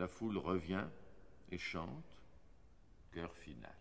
La foule revient et chante, Cœur final.